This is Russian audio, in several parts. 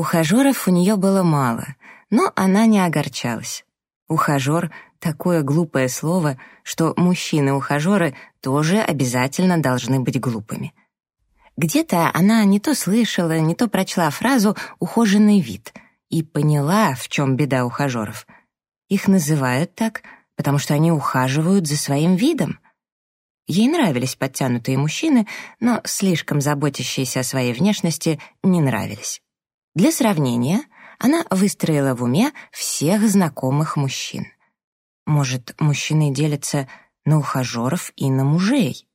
Ухажеров у нее было мало, но она не огорчалась. Ухажер — такое глупое слово, что мужчины-ухажеры тоже обязательно должны быть глупыми. Где-то она не то слышала, не то прочла фразу «ухоженный вид» и поняла, в чем беда ухажеров. Их называют так, потому что они ухаживают за своим видом. Ей нравились подтянутые мужчины, но слишком заботящиеся о своей внешности не нравились. Для сравнения, она выстроила в уме всех знакомых мужчин. Может, мужчины делятся на ухажеров и на мужей?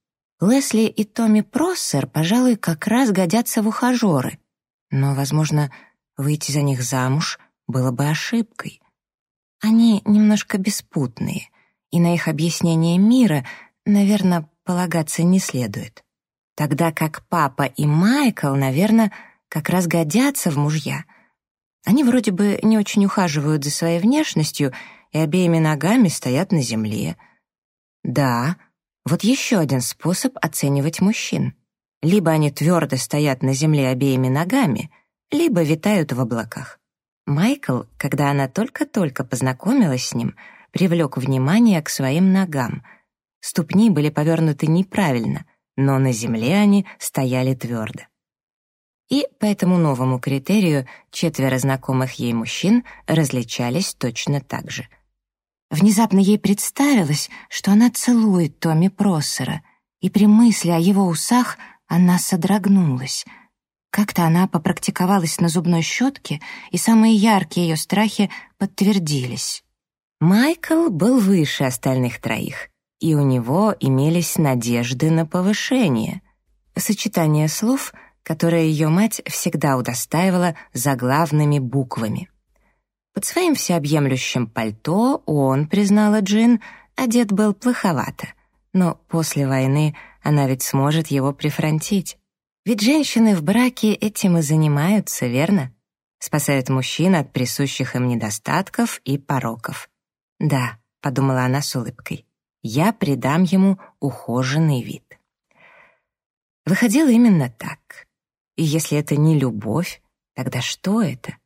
Лесли и Томми Проссер, пожалуй, как раз годятся в ухажеры. Но, возможно, выйти за них замуж было бы ошибкой. Они немножко беспутные, и на их объяснение мира, наверное, полагаться не следует. Тогда как папа и Майкл, наверное, как раз годятся в мужья. Они вроде бы не очень ухаживают за своей внешностью и обеими ногами стоят на земле. Да, вот еще один способ оценивать мужчин. Либо они твердо стоят на земле обеими ногами, либо витают в облаках. Майкл, когда она только-только познакомилась с ним, привлек внимание к своим ногам. Ступни были повернуты неправильно, но на земле они стояли твердо. И по этому новому критерию четверо знакомых ей мужчин различались точно так же. Внезапно ей представилось, что она целует Томми Проссера, и при мысли о его усах она содрогнулась. Как-то она попрактиковалась на зубной щетке, и самые яркие ее страхи подтвердились. Майкл был выше остальных троих, и у него имелись надежды на повышение. Сочетание слов — которое ее мать всегда удостаивала заглавными буквами. Под своим всеобъемлющим пальто он, признала Джин, одет был плоховато, но после войны она ведь сможет его прифронтить. Ведь женщины в браке этим и занимаются, верно? Спасают мужчин от присущих им недостатков и пороков. «Да», — подумала она с улыбкой, — «я придам ему ухоженный вид». Выходило именно так. И если это не любовь, тогда что это?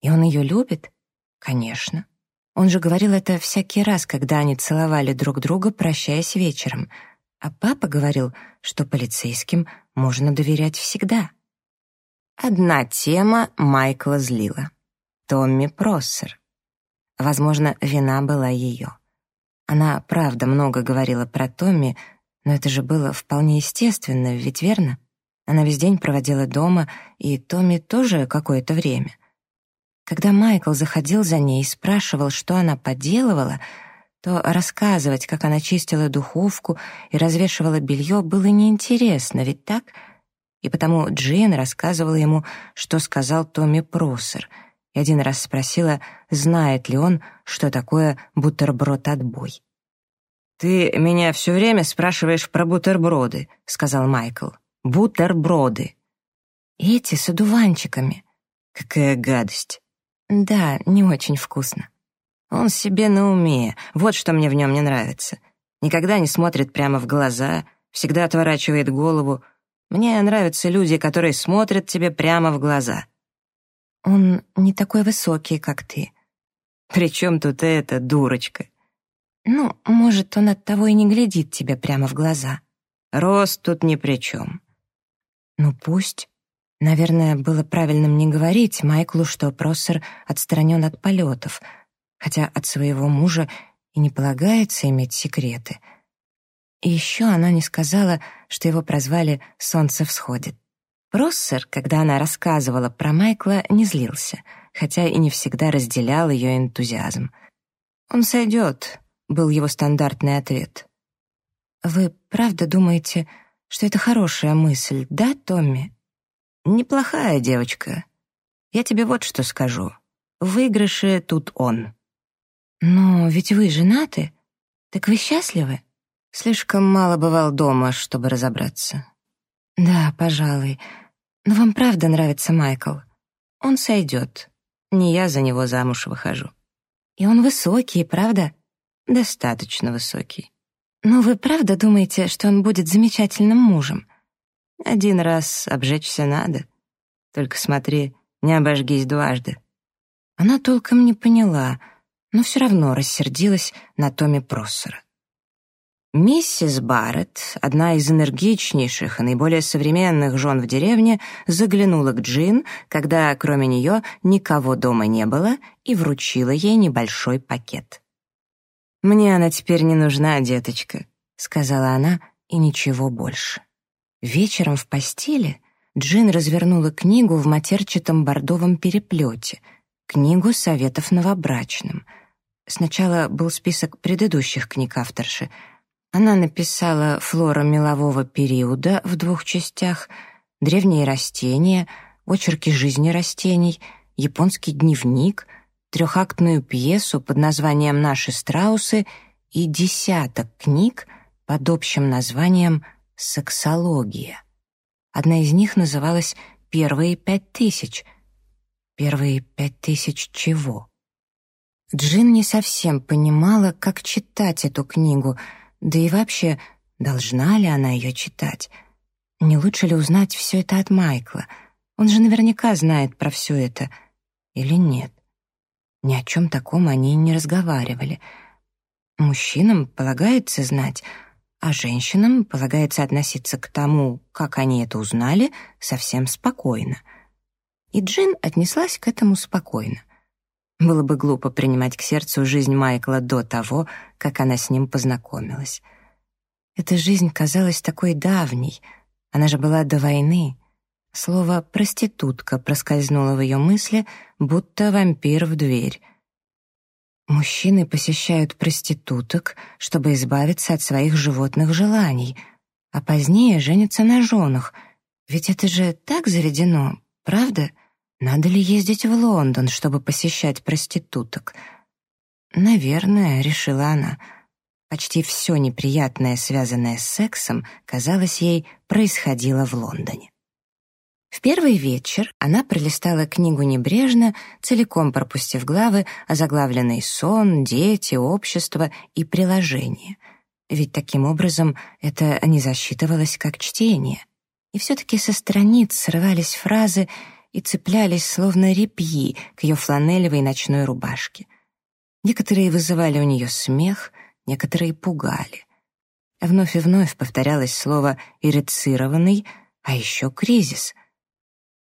И он ее любит? Конечно. Он же говорил это всякий раз, когда они целовали друг друга, прощаясь вечером. А папа говорил, что полицейским можно доверять всегда. Одна тема Майкла злила. Томми Проссер. Возможно, вина была ее. Она, правда, много говорила про Томми, но это же было вполне естественно, ведь верно? Она весь день проводила дома, и Томми тоже какое-то время. Когда Майкл заходил за ней и спрашивал, что она поделывала, то рассказывать, как она чистила духовку и развешивала белье, было неинтересно, ведь так? И потому Джин рассказывала ему, что сказал Томми Просер, и один раз спросила, знает ли он, что такое бутерброд-отбой. «Ты меня все время спрашиваешь про бутерброды», — сказал Майкл бутерброды. Эти с одуванчиками. Какая гадость. Да, не очень вкусно. Он себе на уме, вот что мне в нем не нравится. Никогда не смотрит прямо в глаза, всегда отворачивает голову. Мне нравятся люди, которые смотрят тебе прямо в глаза. Он не такой высокий, как ты. При чем тут это, дурочка? Ну, может, он от того и не глядит тебе прямо в глаза. Рост тут ни при чем. Ну пусть. Наверное, было правильным не говорить Майклу, что Проссер отстранен от полетов, хотя от своего мужа и не полагается иметь секреты. И еще она не сказала, что его прозвали «Солнце всходит». Проссер, когда она рассказывала про Майкла, не злился, хотя и не всегда разделял ее энтузиазм. «Он сойдет», — был его стандартный ответ. «Вы правда думаете, что это хорошая мысль, да, Томми? Неплохая девочка. Я тебе вот что скажу. В выигрыше тут он. Но ведь вы женаты. Так вы счастливы? Слишком мало бывал дома, чтобы разобраться. Да, пожалуй. Но вам правда нравится Майкл? Он сойдет. Не я за него замуж выхожу. И он высокий, правда? Достаточно высокий. «Но вы правда думаете, что он будет замечательным мужем?» «Один раз обжечься надо. Только смотри, Не обожгись дважды». Она толком не поняла, но все равно рассердилась на Томми Проссера. Миссис Барретт, одна из энергичнейших и наиболее современных жен в деревне, заглянула к Джин, когда кроме нее никого дома не было, и вручила ей небольшой пакет. «Мне она теперь не нужна, деточка», — сказала она, и ничего больше. Вечером в постели Джин развернула книгу в матерчатом бордовом переплете, книгу советов новобрачным. Сначала был список предыдущих книг авторши. Она написала «Флора мелового периода» в двух частях, «Древние растения», «Очерки жизни растений», «Японский дневник», трехактную пьесу под названием «Наши страусы» и десяток книг под общим названием «Сексология». Одна из них называлась «Первые пять тысяч». Первые пять тысяч чего? Джин не совсем понимала, как читать эту книгу, да и вообще, должна ли она ее читать. Не лучше ли узнать все это от Майкла? Он же наверняка знает про все это. Или нет? Ни о чем таком они не разговаривали. Мужчинам полагается знать, а женщинам полагается относиться к тому, как они это узнали, совсем спокойно. И Джин отнеслась к этому спокойно. Было бы глупо принимать к сердцу жизнь Майкла до того, как она с ним познакомилась. Эта жизнь казалась такой давней, она же была до войны. Слово «проститутка» проскользнуло в ее мысли, будто вампир в дверь — Мужчины посещают проституток, чтобы избавиться от своих животных желаний, а позднее женятся на женах. Ведь это же так заведено, правда? Надо ли ездить в Лондон, чтобы посещать проституток? Наверное, решила она. Почти все неприятное, связанное с сексом, казалось ей, происходило в Лондоне. В первый вечер она пролистала книгу небрежно, целиком пропустив главы, озаглавленные «Сон», «Дети», «Общество» и «Приложение». Ведь таким образом это не засчитывалось как чтение. И все-таки со страниц срывались фразы и цеплялись, словно репьи, к ее фланелевой ночной рубашке. Некоторые вызывали у нее смех, некоторые пугали. Вновь и вновь повторялось слово «ирицированный», а еще «кризис»,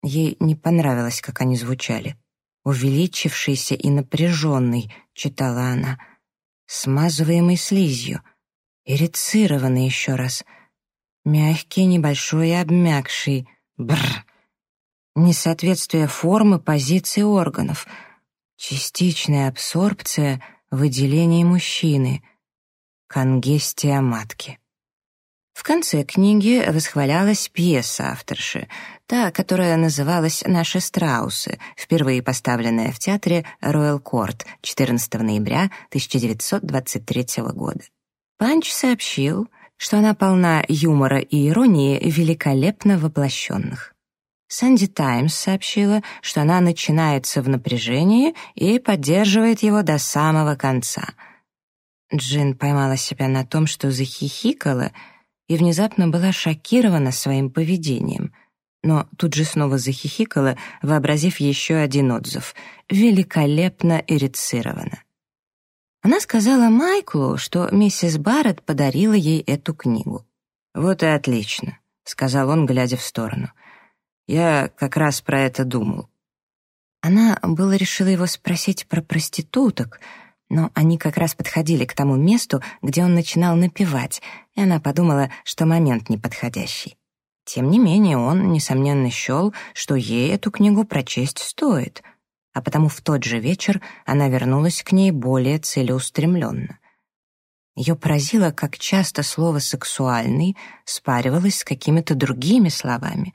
Ей не понравилось, как они звучали. «Увеличившийся и напряженный», — читала она, «смазываемый слизью, ирицированный еще раз, мягкий, небольшой и обмякший, бррр, несоответствие формы, позиции органов, частичная абсорбция, выделение мужчины, конгестия матки». В конце книги восхвалялась пьеса авторши, та, которая называлась «Наши страусы», впервые поставленная в театре Royal Court 14 ноября 1923 года. Панч сообщил, что она полна юмора и иронии, великолепно воплощенных. Санди Таймс сообщила, что она начинается в напряжении и поддерживает его до самого конца. Джин поймала себя на том, что захихикала — и внезапно была шокирована своим поведением. Но тут же снова захихикала, вообразив еще один отзыв. «Великолепно эрицирована». Она сказала Майклу, что миссис Барретт подарила ей эту книгу. «Вот и отлично», — сказал он, глядя в сторону. «Я как раз про это думал». Она было решила его спросить про проституток — но они как раз подходили к тому месту, где он начинал напевать, и она подумала, что момент неподходящий. Тем не менее, он, несомненно, счел, что ей эту книгу прочесть стоит, а потому в тот же вечер она вернулась к ней более целеустремленно. Ее поразило, как часто слово «сексуальный» спаривалось с какими-то другими словами.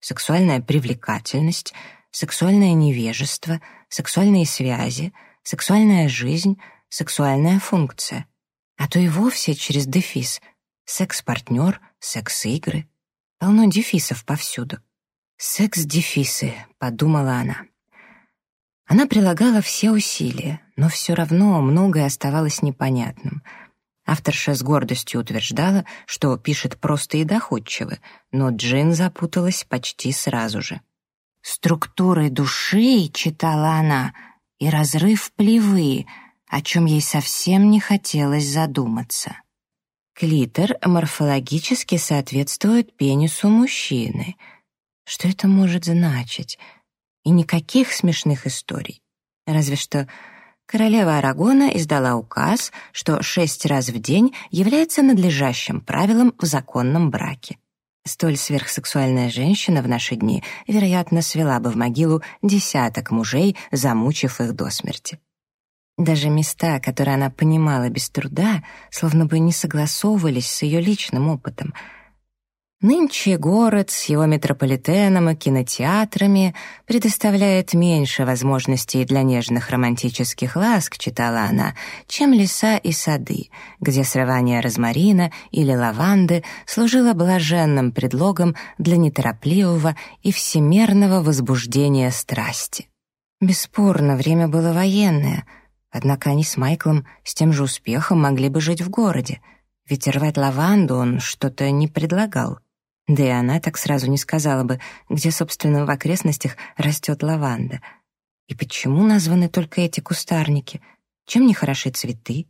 Сексуальная привлекательность, сексуальное невежество, сексуальные связи — сексуальная жизнь, сексуальная функция, а то и вовсе через дефис секс-партнер, секс-игры. Полно дефисов повсюду. «Секс-дефисы», — подумала она. Она прилагала все усилия, но все равно многое оставалось непонятным. Авторша с гордостью утверждала, что пишет просто и доходчиво, но Джин запуталась почти сразу же. структуры души, читала она, и разрыв плевы, о чем ей совсем не хотелось задуматься. Клитор морфологически соответствует пенису мужчины. Что это может значить? И никаких смешных историй. Разве что королева Арагона издала указ, что шесть раз в день является надлежащим правилом в законном браке. Столь сверхсексуальная женщина в наши дни, вероятно, свела бы в могилу десяток мужей, замучив их до смерти. Даже места, которые она понимала без труда, словно бы не согласовывались с ее личным опытом — Нынче город с его метрополитеном и кинотеатрами предоставляет меньше возможностей для нежных романтических ласк, читала она, чем леса и сады, где срывание розмарина или лаванды служило блаженным предлогом для неторопливого и всемерного возбуждения страсти. Бесспорно, время было военное, однако они с Майклом с тем же успехом могли бы жить в городе, ведь рвать лаванду он что-то не предлагал. Да и она так сразу не сказала бы, где, собственно, в окрестностях растет лаванда. И почему названы только эти кустарники? Чем не хороши цветы?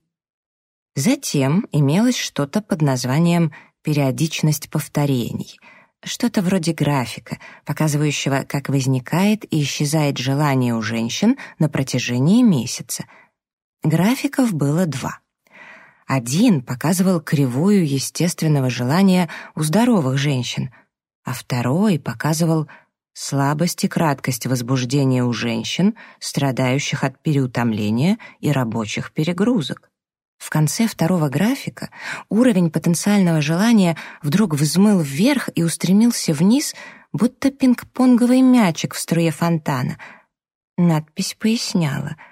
Затем имелось что-то под названием «периодичность повторений», что-то вроде графика, показывающего, как возникает и исчезает желание у женщин на протяжении месяца. Графиков было два — один показывал кривую естественного желания у здоровых женщин, а второй показывал слабость и краткость возбуждения у женщин, страдающих от переутомления и рабочих перегрузок. В конце второго графика уровень потенциального желания вдруг взмыл вверх и устремился вниз, будто пинг-понговый мячик в струе фонтана. Надпись поясняла —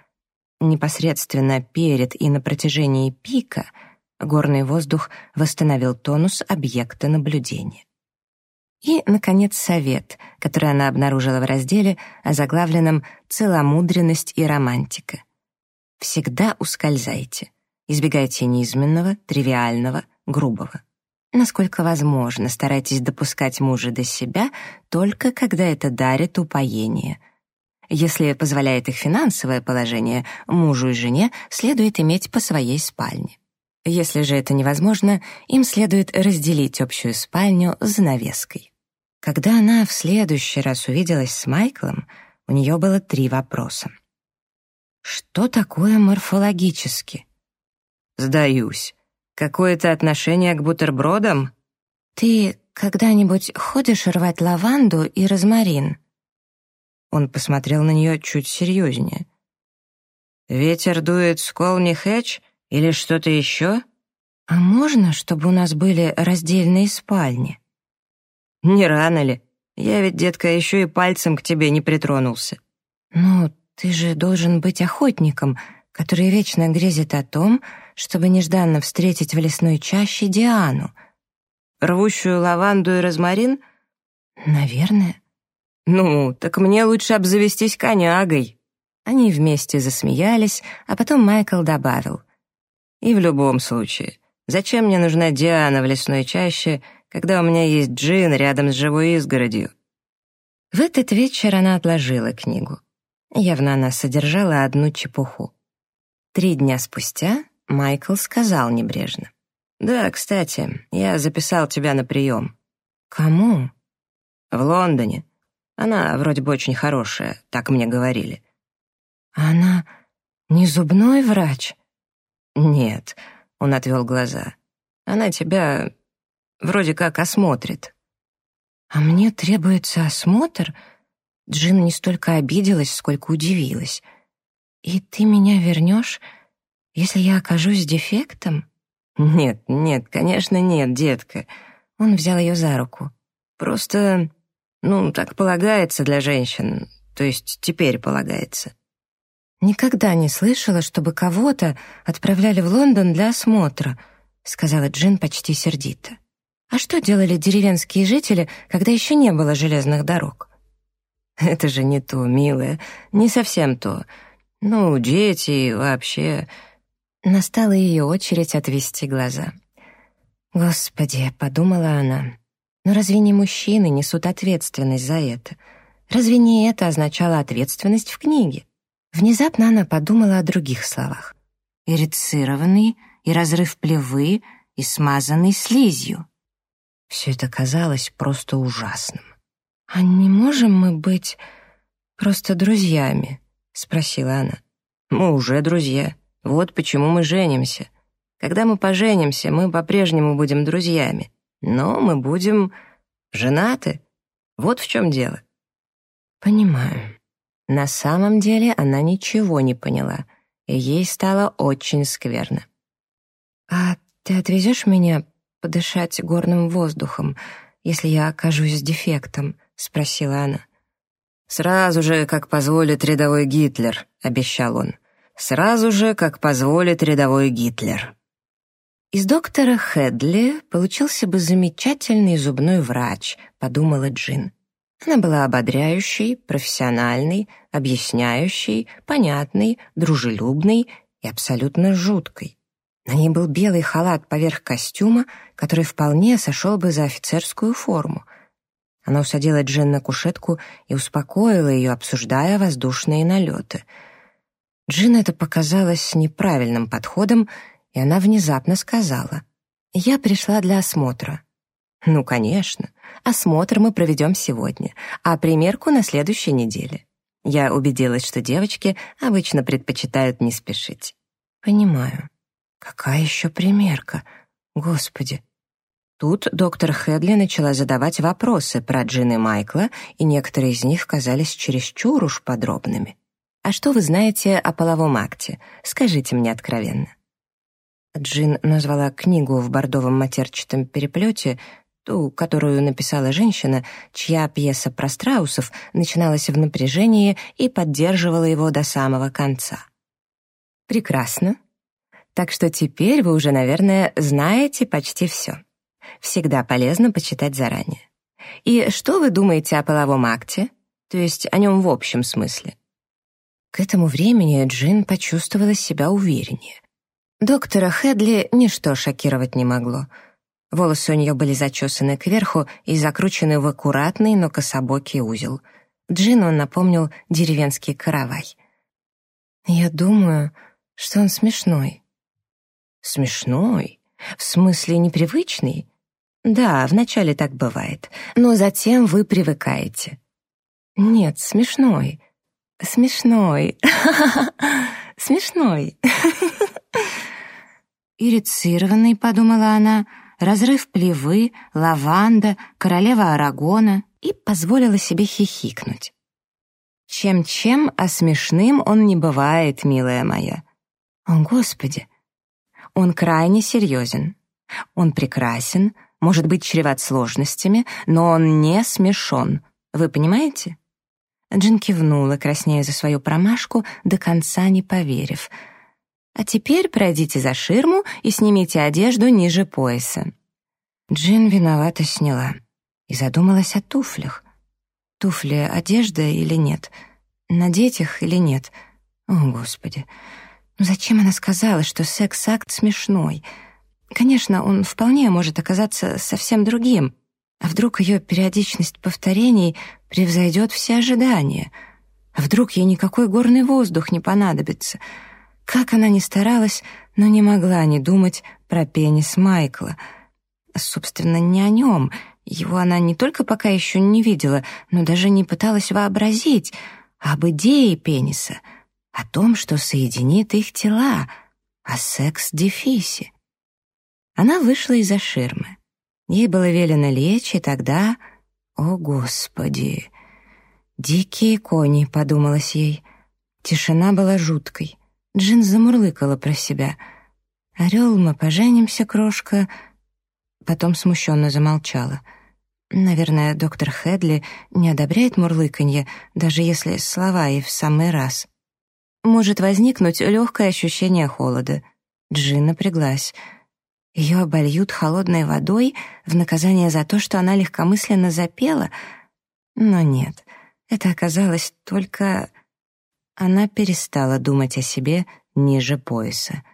Непосредственно перед и на протяжении пика горный воздух восстановил тонус объекта наблюдения. И, наконец, совет, который она обнаружила в разделе, озаглавленном «Целомудренность и романтика». Всегда ускользайте. Избегайте низменного, тривиального, грубого. Насколько возможно, старайтесь допускать мужа до себя только когда это дарит упоение, если позволяет их финансовое положение, мужу и жене следует иметь по своей спальне. Если же это невозможно, им следует разделить общую спальню с занавеской. Когда она в следующий раз увиделась с Майклом, у нее было три вопроса. Что такое морфологически? Сдаюсь. Какое-то отношение к бутербродам? Ты когда-нибудь ходишь рвать лаванду и розмарин? Он посмотрел на нее чуть серьезнее. «Ветер дует с Колни Хэтч или что-то еще?» «А можно, чтобы у нас были раздельные спальни?» «Не рано ли? Я ведь, детка, еще и пальцем к тебе не притронулся». «Ну, ты же должен быть охотником, который вечно грезит о том, чтобы нежданно встретить в лесной чаще Диану». «Рвущую лаванду и розмарин?» «Наверное». «Ну, так мне лучше обзавестись конягой». Они вместе засмеялись, а потом Майкл добавил. «И в любом случае, зачем мне нужна Диана в лесной чаще, когда у меня есть Джин рядом с живой изгородью?» В этот вечер она отложила книгу. Явно она содержала одну чепуху. Три дня спустя Майкл сказал небрежно. «Да, кстати, я записал тебя на прием». «Кому?» «В Лондоне. Она вроде бы очень хорошая, так мне говорили». «Она не зубной врач?» «Нет», — он отвел глаза. «Она тебя вроде как осмотрит». «А мне требуется осмотр?» Джин не столько обиделась, сколько удивилась. «И ты меня вернешь, если я окажусь дефектом?» «Нет, нет, конечно нет, детка». Он взял ее за руку. «Просто ну, так полагается для женщин, то есть теперь полагается. «Никогда не слышала, чтобы кого-то отправляли в Лондон для осмотра», сказала Джин почти сердито. «А что делали деревенские жители, когда еще не было железных дорог?» «Это же не то, милая, не совсем то. Ну, дети вообще...» Настала ее очередь отвести глаза. «Господи», — подумала она, но разве не мужчины несут ответственность за это? Разве не это означало ответственность в книге? Внезапно она подумала о других словах. Ирицированный и разрыв плевы и смазанный слизью. Все это казалось просто ужасным. «А не можем мы быть просто друзьями?» — спросила она. «Мы уже друзья. Вот почему мы женимся. Когда мы поженимся, мы по-прежнему будем друзьями. Но мы будем женаты. Вот в чем дело». «Понимаю». На самом деле она ничего не поняла, и ей стало очень скверно. «А ты отвезешь меня подышать горным воздухом, если я окажусь с дефектом?» — спросила она. «Сразу же, как позволит рядовой Гитлер», — обещал он. «Сразу же, как позволит рядовой Гитлер». «Из доктора Хедли получился бы замечательный зубной врач», — подумала Джин. Она была ободряющей, профессиональной, объясняющей, понятной, дружелюбной и абсолютно жуткой. На ней был белый халат поверх костюма, который вполне сошел бы за офицерскую форму. Она усадила Джин на кушетку и успокоила ее, обсуждая воздушные налеты. Джин это показалось неправильным подходом, и она внезапно сказала, «Я пришла для осмотра». «Ну, конечно. Осмотр мы проведем сегодня, а примерку на следующей неделе. Я убедилась, что девочки обычно предпочитают не спешить». «Понимаю. Какая еще примерка? Господи!» Тут доктор Хедли начала задавать вопросы про Джин и Майкла, и некоторые из них казались чересчур уж подробными. «А что вы знаете о половом акте? Скажите мне откровенно». Джин назвала книгу в бордовом матерчатом переплете, ту, которую написала женщина, чья пьеса про страусов начиналась в напряжении и поддерживала его до самого конца. «Прекрасно. Так что теперь вы уже, наверное, знаете почти все. Всегда полезно почитать заранее. И что вы думаете о половом акте? То есть о нем в общем смысле?» К этому времени Джин почувствовала себя увереннее. Доктора Хедли ничто шокировать не могло — Волосы у нее были зачесаны кверху и закручены в аккуратный, но кособокий узел. Джину он напомнил деревенский каравай. «Я думаю, что он смешной». «Смешной? В смысле непривычный?» «Да, вначале так бывает, но затем вы привыкаете». «Нет, смешной. Смешной. Смешной». «Ирицированный», — подумала она, — разрыв плевы, лаванда, королева Арагона и позволила себе хихикнуть. Чем-чем, а смешным он не бывает, милая моя. О, Господи! Он крайне серьезен. Он прекрасен, может быть чреват сложностями, но он не смешон. Вы понимаете? Джин кивнула, краснея за свою промашку, до конца не поверив — а теперь пройдите за ширму и снимите одежду ниже пояса». Джин виновато сняла и задумалась о туфлях. Туфли — одежда или нет? Надеть их или нет? О, Господи! Ну зачем она сказала, что секс-акт смешной? Конечно, он вполне может оказаться совсем другим. А вдруг ее периодичность повторений превзойдет все ожидания? А вдруг ей никакой горный воздух не понадобится — как она ни старалась, но не могла не думать про пенис Майкла. Собственно, не о нем. Его она не только пока еще не видела, но даже не пыталась вообразить. Об идее пениса, о том, что соединит их тела, о секс-дефисе. Она вышла из-за ширмы. Ей было велено лечь, и тогда... О, Господи! «Дикие кони», — подумалось ей. Тишина была жуткой. Джин замурлыкала про себя. «Орел, мы поженимся, крошка». Потом смущенно замолчала. Наверное, доктор Хедли не одобряет мурлыканье, даже если слова и в самый раз. Может возникнуть легкое ощущение холода. Джин напряглась. Ее обольют холодной водой в наказание за то, что она легкомысленно запела? Но нет, это оказалось только она перестала думать о себе ниже пояса.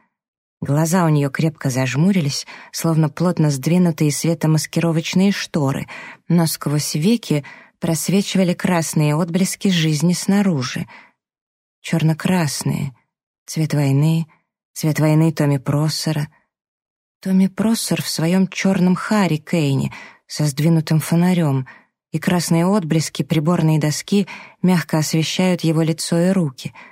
Глаза у нее крепко зажмурились, словно плотно сдвинутые светомаскировочные шторы, но сквозь веки просвечивали красные отблески жизни снаружи. Черно-красные, цвет войны, цвет войны Томми Проссера. Томми Проссер в своем черном Харри Кейне со сдвинутым фонарем, и красные отблески приборной доски мягко освещают его лицо и руки —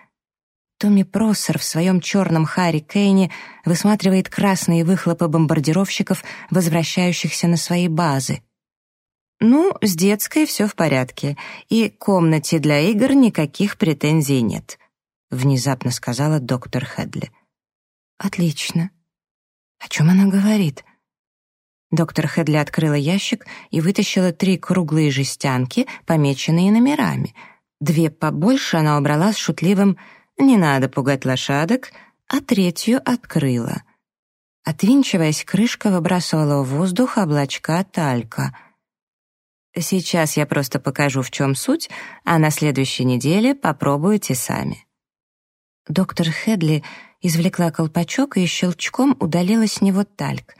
Томми Проссер в своем черном Харри Кейне высматривает красные выхлопы бомбардировщиков, возвращающихся на свои базы. Ну, с детской все в порядке, и комнате для игр никаких претензий нет, внезапно сказала доктор Хедли. Отлично. О чем она говорит? Доктор Хедли открыла ящик и вытащила три круглые жестянки, помеченные номерами. Две побольше она убрала с шутливым не надо пугать лошадок, а третью открыла. Отвинчиваясь, крышка выбрасывала в воздух облачка талька. Сейчас я просто покажу, в чем суть, а на следующей неделе попробуйте сами. Доктор Хедли извлекла колпачок и щелчком удалила с него тальк.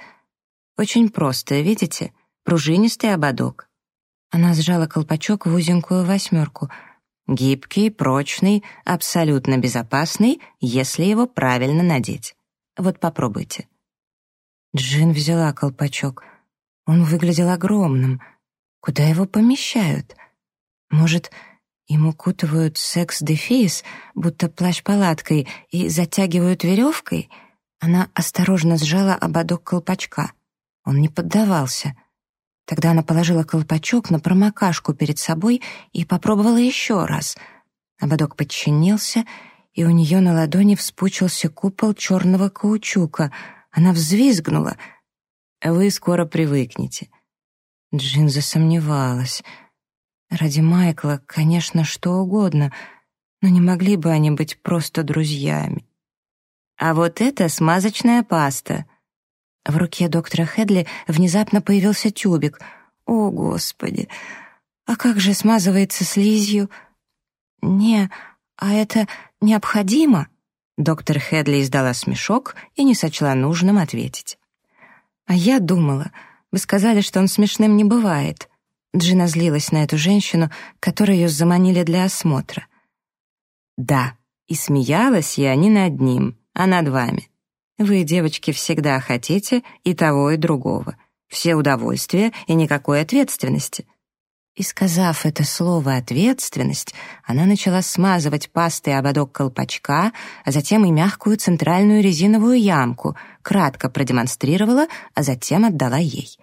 Очень просто, видите? Пружинистый ободок. Она сжала колпачок в узенькую восьмерку — Гибкий, прочный, абсолютно безопасный, если его правильно надеть. Вот попробуйте. Джин взяла колпачок. Он выглядел огромным. Куда его помещают? Может, им укутывают секс-дефис, будто плащ-палаткой, и затягивают веревкой? Она осторожно сжала ободок колпачка. Он не поддавался. Тогда она положила колпачок на промокашку перед собой и попробовала еще раз. Ободок подчинился, и у нее на ладони вспучился купол черного каучука. Она взвизгнула. «Вы скоро привыкнете». Джин засомневалась. Ради Майкла, конечно, что угодно, но не могли бы они быть просто друзьями. «А вот это смазочная паста», в руке доктора Хедли внезапно появился тюбик. «О, Господи! А как же смазывается слизью?» «Не, а это необходимо?» Доктор Хедли издала смешок и не сочла нужным ответить. «А я думала, вы сказали, что он смешным не бывает». Джина злилась на эту женщину, которую ее заманили для осмотра. «Да, и смеялась я не над ним, а над вами. Вы, девочки, всегда хотите и того, и другого. Все удовольствия и никакой ответственности. И сказав это слово «ответственность», она начала смазывать пастой ободок колпачка, а затем и мягкую центральную резиновую ямку, кратко продемонстрировала, а затем отдала ей.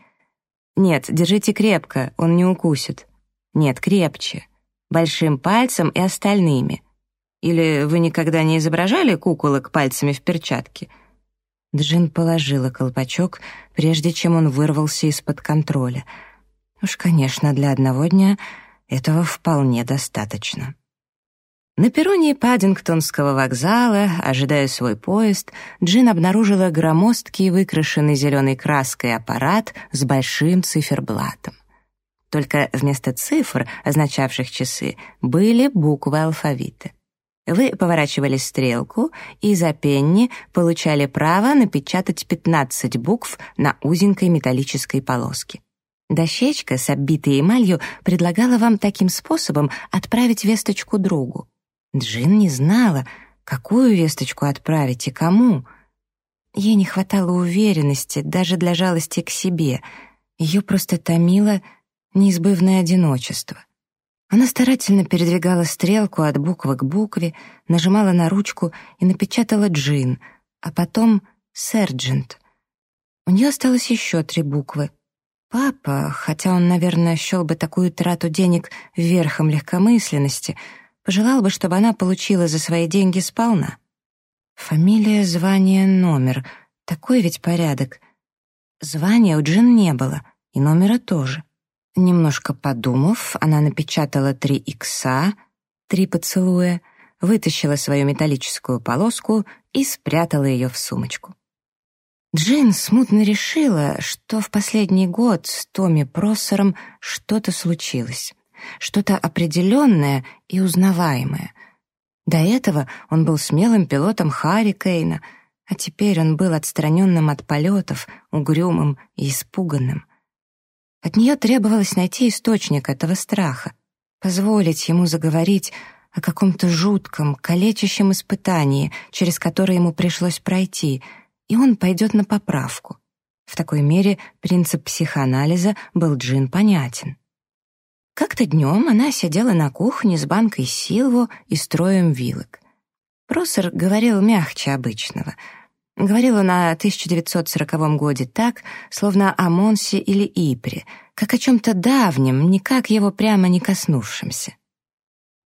«Нет, держите крепко, он не укусит. Нет, крепче. Большим пальцем и остальными. Или вы никогда не изображали куколок пальцами в перчатке?» Джин положила колпачок, прежде чем он вырвался из-под контроля. Уж, конечно, для одного дня этого вполне достаточно. На перроне Паддингтонского вокзала, ожидая свой поезд, Джин обнаружила громоздкий выкрашенный зеленой краской аппарат с большим циферблатом. Только вместо цифр, означавших часы, были буквы алфавита. Вы поворачивали стрелку и за пенни получали право напечатать 15 букв на узенькой металлической полоске. Дощечка с оббитой эмалью предлагала вам таким способом отправить весточку другу. Джин не знала, какую весточку отправить и кому. Ей не хватало уверенности даже для жалости к себе. Ее просто томило неизбывное одиночество. Она старательно передвигала стрелку от буквы к букве, нажимала на ручку и напечатала «Джин», а потом «Серджент». У нее осталось еще три буквы. Папа, хотя он, наверное, счел бы такую трату денег верхом легкомысленности, пожелал бы, чтобы она получила за свои деньги сполна. Фамилия, звание, номер. Такой ведь порядок. Звания у Джин не было, и номера тоже. Немножко подумав, она напечатала три икса, три поцелуя, вытащила свою металлическую полоску и спрятала ее в сумочку. Джин смутно решила, что в последний год с Томми Проссером что-то случилось, что-то определенное и узнаваемое. До этого он был смелым пилотом Харри Кейна, а теперь он был отстраненным от полетов, угрюмым и испуганным. От нее требовалось найти источник этого страха, позволить ему заговорить о каком-то жутком, калечащем испытании, через которое ему пришлось пройти, и он пойдет на поправку. В такой мере принцип психоанализа был Джин понятен. Как-то днем она сидела на кухне с банкой силву и строем вилок. Просер говорил мягче обычного. Говорил он о 1940 годе так, словно о Монсе или Ипре, как о чем-то давнем, никак его прямо не коснувшемся.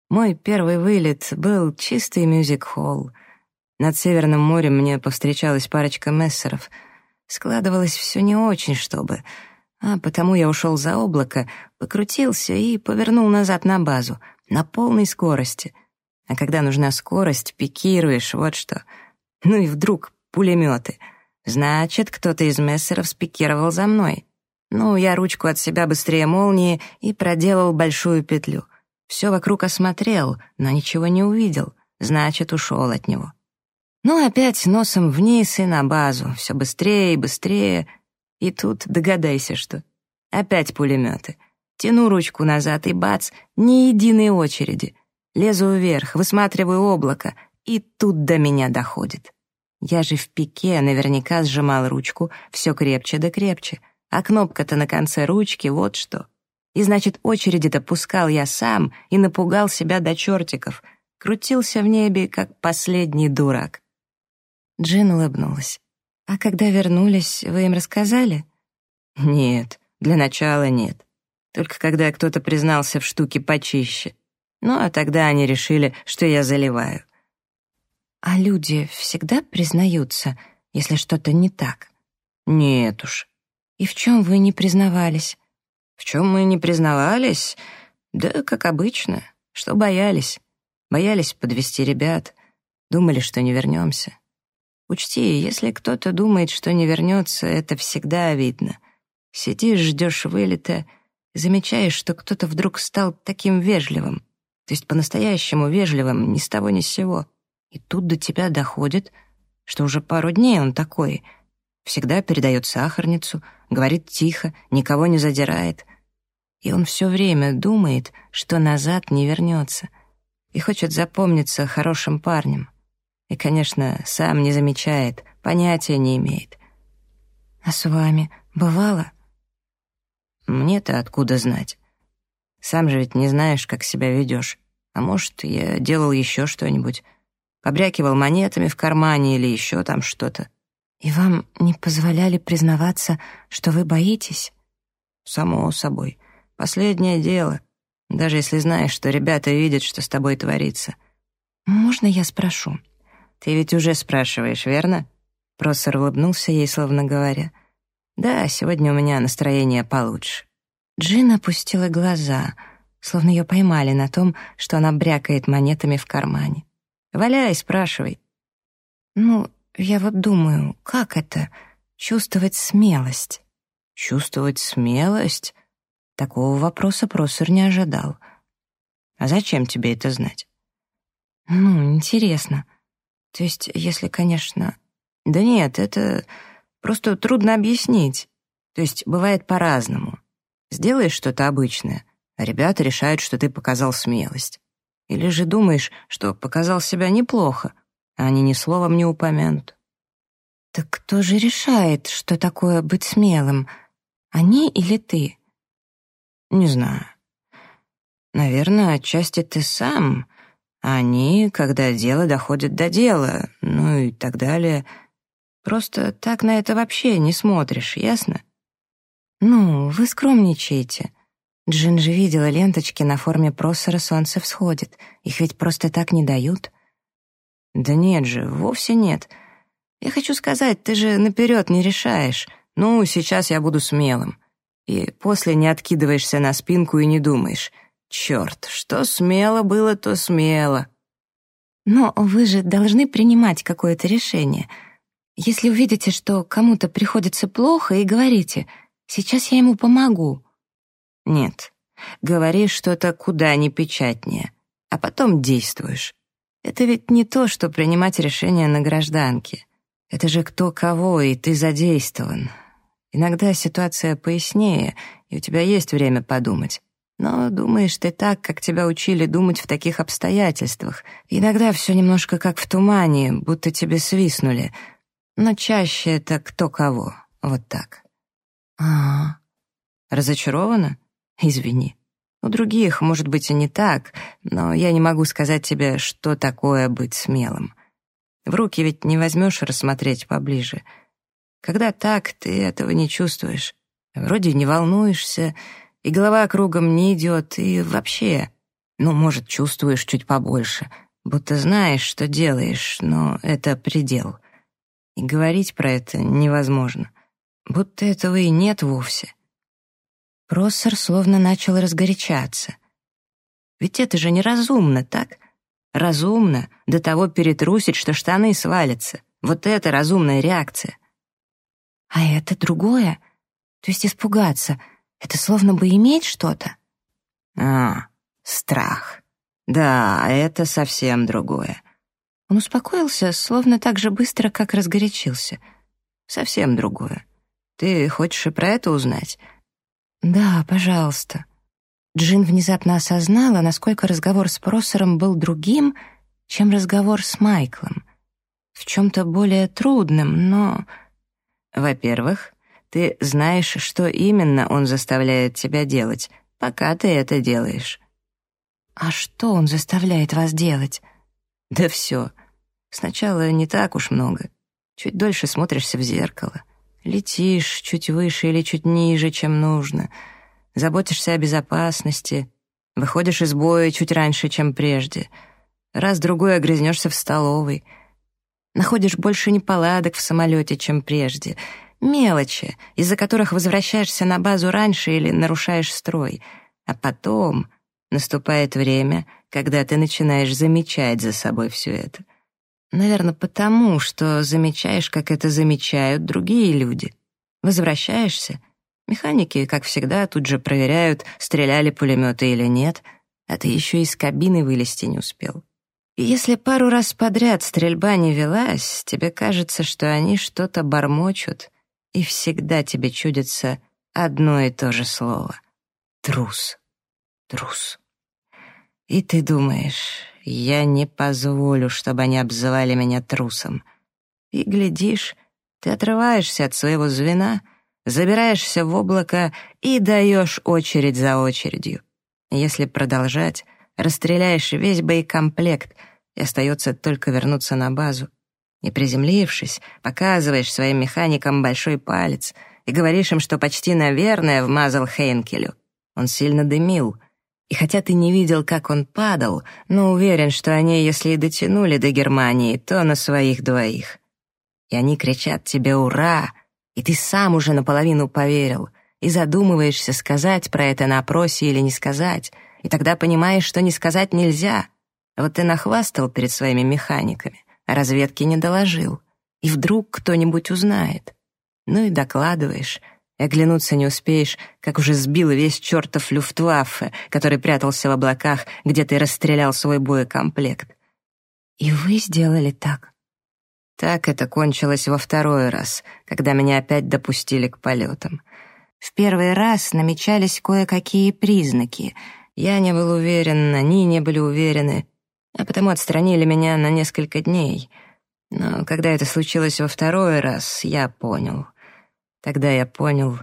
Мой первый вылет был чистый мюзик-холл. Над Северным морем мне повстречалась парочка мессеров. Складывалось все не очень, чтобы... А потому я ушел за облако, покрутился и повернул назад на базу, на полной скорости. А когда нужна скорость, пикируешь, вот что. Ну и вдруг пулеметы. Значит, кто-то из мессеров спикировал за мной. Ну, я ручку от себя быстрее молнии и проделал большую петлю. Все вокруг осмотрел, но ничего не увидел. Значит, ушел от него. Ну, опять носом вниз и на базу. Все быстрее и быстрее. И тут догадайся, что. Опять пулеметы. Тяну ручку назад и бац, ни единой очереди. Лезу вверх, высматриваю облако, и тут до меня доходит. Я же в пике наверняка сжимал ручку все крепче да крепче, а кнопка-то на конце ручки вот что. И значит, очереди-то пускал я сам и напугал себя до чертиков. Крутился в небе, как последний дурак. Джин улыбнулась. «А когда вернулись, вы им рассказали?» «Нет, для начала нет. Только когда кто-то признался в штуке почище. Ну, а тогда они решили, что я заливаю». «А люди всегда признаются, если что-то не так?» «Нет уж». «И в чем вы не признавались?» В чем мы не признавались? Да, как обычно. Что боялись? Боялись подвести ребят. Думали, что не вернемся. Учти, если кто-то думает, что не вернется, это всегда видно. Сидишь, ждешь вылета, замечаешь, что кто-то вдруг стал таким вежливым. То есть по-настоящему вежливым, ни с того ни с сего. И тут до тебя доходит, что уже пару дней он такой. Всегда передает сахарницу, говорит тихо, никого не задирает — и он все время думает, что назад не вернется, и хочет запомниться хорошим парнем. И, конечно, сам не замечает, понятия не имеет. «А с вами бывало?» «Мне-то откуда знать? Сам же ведь не знаешь, как себя ведешь. А может, я делал еще что-нибудь, побрякивал монетами в кармане или еще там что-то». «И вам не позволяли признаваться, что вы боитесь?» «Само собой. Последнее дело, даже если знаешь, что ребята видят, что с тобой творится. Можно я спрошу? Ты ведь уже спрашиваешь, верно? Профессор улыбнулся ей, словно говоря. Да, сегодня у меня настроение получше. Джин опустила глаза, словно ее поймали на том, что она брякает монетами в кармане. «Валяй, спрашивай». «Ну, я вот думаю, как это — чувствовать смелость?» «Чувствовать смелость?» Такого вопроса Просер не ожидал. «А зачем тебе это знать?» «Ну, интересно. То есть, если, конечно...» «Да нет, это просто трудно объяснить. То есть, бывает по-разному. Сделаешь что-то обычное, а ребята решают, что ты показал смелость. Или же думаешь, что показал себя неплохо, а они ни словом не упомянут». «Так кто же решает, что такое быть смелым? Они или ты?» Не знаю. Наверное, отчасти ты сам, а они, когда дело доходит до дела, ну и так далее. Просто так на это вообще не смотришь, ясно? Ну, вы скромничаете. Джин же видела ленточки на форме просора «Солнце всходит». Их ведь просто так не дают. Да нет же, вовсе нет. Я хочу сказать, ты же наперед не решаешь. Ну, сейчас я буду смелым. И после не откидываешься на спинку и не думаешь. Черт, что смело было, то смело. Но вы же должны принимать какое-то решение. Если увидите, что кому-то приходится плохо, и говорите, сейчас я ему помогу. Нет, говори что-то куда ни печатнее, а потом действуешь. Это ведь не то, что принимать решение на гражданке. Это же кто кого, и ты задействован. Иногда ситуация пояснее, и у тебя есть время подумать. Но думаешь ты так, как тебя учили думать в таких обстоятельствах. Иногда все немножко как в тумане, будто тебе свистнули. Но чаще это кто кого. Вот так. А, -а, -а. разочарована? Извини. У других, может быть, и не так, но я не могу сказать тебе, что такое быть смелым. В руки ведь не возьмешь рассмотреть поближе. Когда так, ты этого не чувствуешь. Вроде не волнуешься, и голова кругом не идет, и вообще, ну, может, чувствуешь чуть побольше, будто знаешь, что делаешь, но это предел. И говорить про это невозможно, будто этого и нет вовсе. Проссор словно начал разгорячаться. Ведь это же неразумно, так? Разумно до того перетрусить, что штаны свалятся. Вот это разумная реакция. А это другое? То есть испугаться — это словно бы иметь что-то. А, страх. Да, это совсем другое. Он успокоился, словно так же быстро, как разгорячился. Совсем другое. Ты хочешь и про это узнать? Да, пожалуйста. Джин внезапно осознала, насколько разговор с Просером был другим, чем разговор с Майклом. В чем-то более трудным, но... Во-первых, ты знаешь, что именно он заставляет тебя делать, пока ты это делаешь. А что он заставляет вас делать? Да все. Сначала не так уж много. Чуть дольше смотришься в зеркало. Летишь чуть выше или чуть ниже, чем нужно. Заботишься о безопасности. Выходишь из боя чуть раньше, чем прежде. Раз-другой огрызнешься в столовой. Находишь больше неполадок в самолете, чем прежде — Мелочи, из-за которых возвращаешься на базу раньше или нарушаешь строй. А потом наступает время, когда ты начинаешь замечать за собой все это. Наверное, потому, что замечаешь, как это замечают другие люди. Возвращаешься. Механики, как всегда, тут же проверяют, стреляли пулеметы или нет, а ты еще из кабины вылезти не успел. И если пару раз подряд стрельба не велась, тебе кажется, что они что-то бормочут, и всегда тебе чудится одно и то же слово — трус, трус. И ты думаешь, я не позволю, чтобы они обзывали меня трусом. И глядишь, ты отрываешься от своего звена, забираешься в облако и даешь очередь за очередью. Если продолжать, расстреляешь весь боекомплект, и остается только вернуться на базу. И приземлившись, показываешь своим механикам большой палец и говоришь им, что почти, наверное, вмазал Хейнкелю. Он сильно дымил. И хотя ты не видел, как он падал, но уверен, что они, если и дотянули до Германии, то на своих двоих. И они кричат тебе «Ура!», и ты сам уже наполовину поверил, и задумываешься, сказать про это на опросе или не сказать, и тогда понимаешь, что не сказать нельзя. Вот ты нахвастал перед своими механиками — разведке не доложил. И вдруг кто-нибудь узнает. Ну и докладываешь, и оглянуться не успеешь, как уже сбил весь чертов люфтваффе, который прятался в облаках, где ты расстрелял свой боекомплект. И вы сделали так? Так это кончилось во второй раз, когда меня опять допустили к полетам. В первый раз намечались кое-какие признаки. Я не был уверен, они не были уверены а потому отстранили меня на несколько дней. Но когда это случилось во второй раз, я понял. Тогда я понял,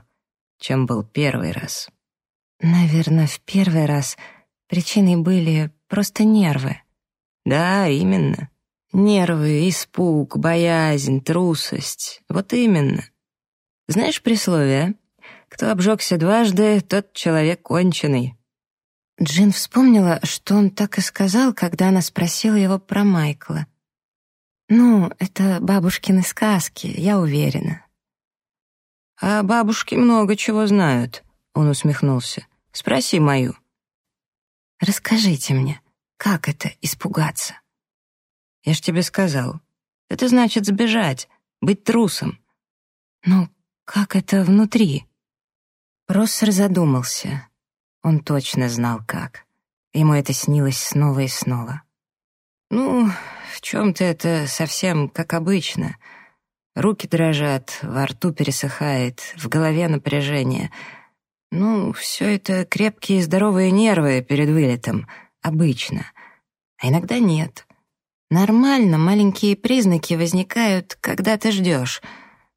чем был первый раз. Наверное, в первый раз причиной были просто нервы. Да, именно. Нервы, испуг, боязнь, трусость. Вот именно. Знаешь присловие? Кто обжегся дважды, тот человек конченый. Джин вспомнила, что он так и сказал, когда она спросила его про Майкла. «Ну, это бабушкины сказки, я уверена». «А бабушки много чего знают», — он усмехнулся. «Спроси мою». «Расскажите мне, как это испугаться?» «Я ж тебе сказал. Это значит сбежать, быть трусом». «Ну, как это внутри?» Россер задумался. Он точно знал, как. Ему это снилось снова и снова. «Ну, в чем-то это совсем как обычно. Руки дрожат, во рту пересыхает, в голове напряжение. Ну, все это крепкие и здоровые нервы перед вылетом. Обычно. А иногда нет. Нормально маленькие признаки возникают, когда ты ждешь.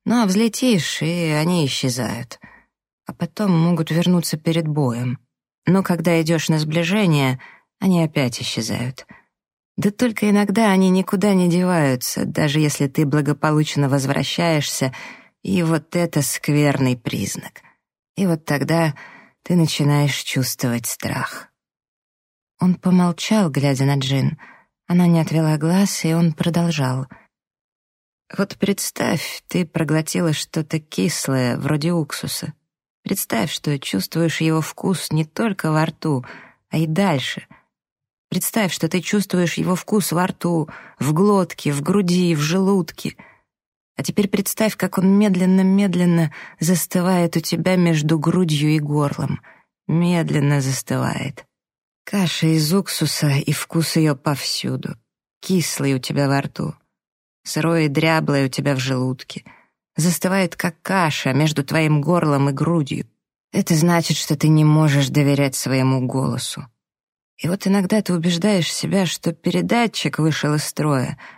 Ну, а взлетишь, и они исчезают. А потом могут вернуться перед боем. Но когда идешь на сближение, они опять исчезают. Да только иногда они никуда не деваются, даже если ты благополучно возвращаешься, и вот это скверный признак — и вот тогда ты начинаешь чувствовать страх. Он помолчал, глядя на Джин. Она не отвела глаз, и он продолжал. «Вот представь, ты проглотила что-то кислое, вроде уксуса. Представь, что чувствуешь его вкус не только во рту, а и дальше. Представь, что ты чувствуешь его вкус во рту, в глотке, в груди, в желудке — а теперь представь, как он медленно-медленно застывает у тебя между грудью и горлом. Медленно застывает. Каша из уксуса и вкус ее повсюду. Кислый у тебя во рту. Сырое и дряблое у тебя в желудке. Застывает, как каша между твоим горлом и грудью. Это значит, что ты не можешь доверять своему голосу. И вот иногда ты убеждаешь себя, что передатчик вышел из строя —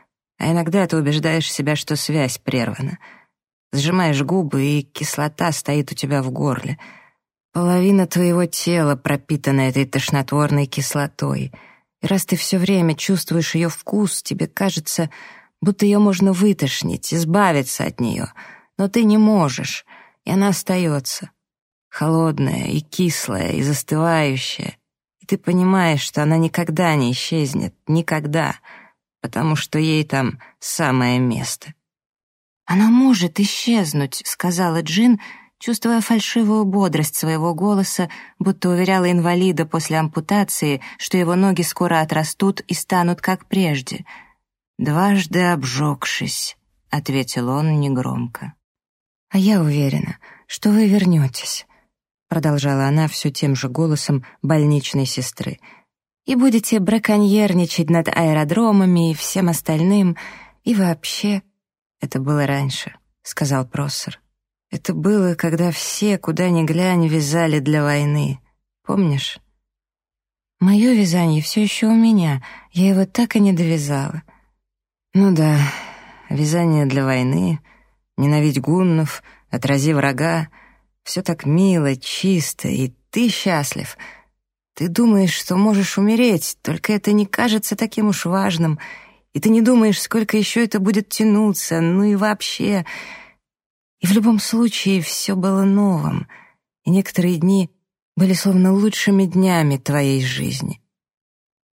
а иногда ты убеждаешь себя, что связь прервана. Сжимаешь губы, и кислота стоит у тебя в горле. Половина твоего тела пропитана этой тошнотворной кислотой. И раз ты все время чувствуешь ее вкус, тебе кажется, будто ее можно вытошнить, избавиться от нее. Но ты не можешь, и она остается. Холодная и кислая, и застывающая. И ты понимаешь, что она никогда не исчезнет, никогда — потому что ей там самое место. «Она может исчезнуть», — сказала Джин, чувствуя фальшивую бодрость своего голоса, будто уверяла инвалида после ампутации, что его ноги скоро отрастут и станут как прежде. «Дважды обжегшись», — ответил он негромко. «А я уверена, что вы вернетесь», — продолжала она все тем же голосом больничной сестры — и будете браконьерничать над аэродромами и всем остальным, и вообще... Это было раньше, — сказал Проссер. Это было, когда все, куда ни глянь, вязали для войны. Помнишь? Мое вязание все еще у меня, я его так и не довязала. Ну да, вязание для войны, ненавидь гуннов, отрази врага, все так мило, чисто, и ты счастлив — ты думаешь, что можешь умереть, только это не кажется таким уж важным, и ты не думаешь, сколько еще это будет тянуться, ну и вообще. И в любом случае все было новым, и некоторые дни были словно лучшими днями твоей жизни.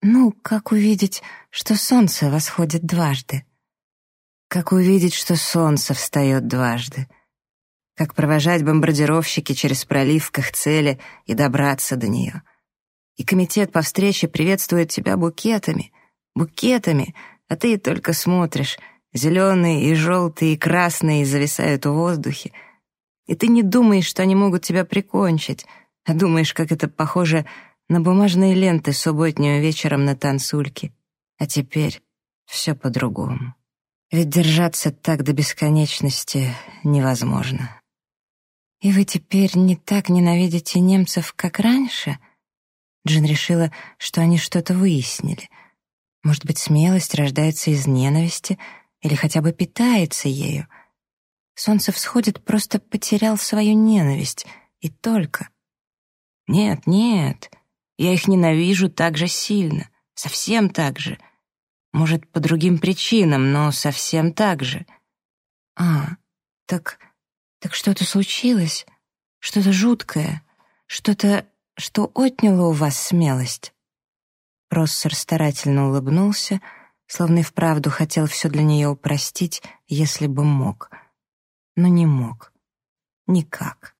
Ну, как увидеть, что солнце восходит дважды? Как увидеть, что солнце встает дважды? Как провожать бомбардировщики через пролив к их цели и добраться до нее? и комитет по встрече приветствует тебя букетами, букетами, а ты только смотришь. Зеленые и желтые и красные зависают в воздухе. И ты не думаешь, что они могут тебя прикончить, а думаешь, как это похоже на бумажные ленты субботнего вечером на танцульке. А теперь все по-другому. Ведь держаться так до бесконечности невозможно. «И вы теперь не так ненавидите немцев, как раньше?» Джин решила, что они что-то выяснили. Может быть, смелость рождается из ненависти или хотя бы питается ею. Солнце всходит просто потерял свою ненависть, и только. Нет, нет, я их ненавижу так же сильно, совсем так же. Может, по другим причинам, но совсем так же. А, так, так что-то случилось? Что-то жуткое? Что-то что отняло у вас смелость?» Россер старательно улыбнулся, словно и вправду хотел все для нее упростить, если бы мог. Но не мог. Никак.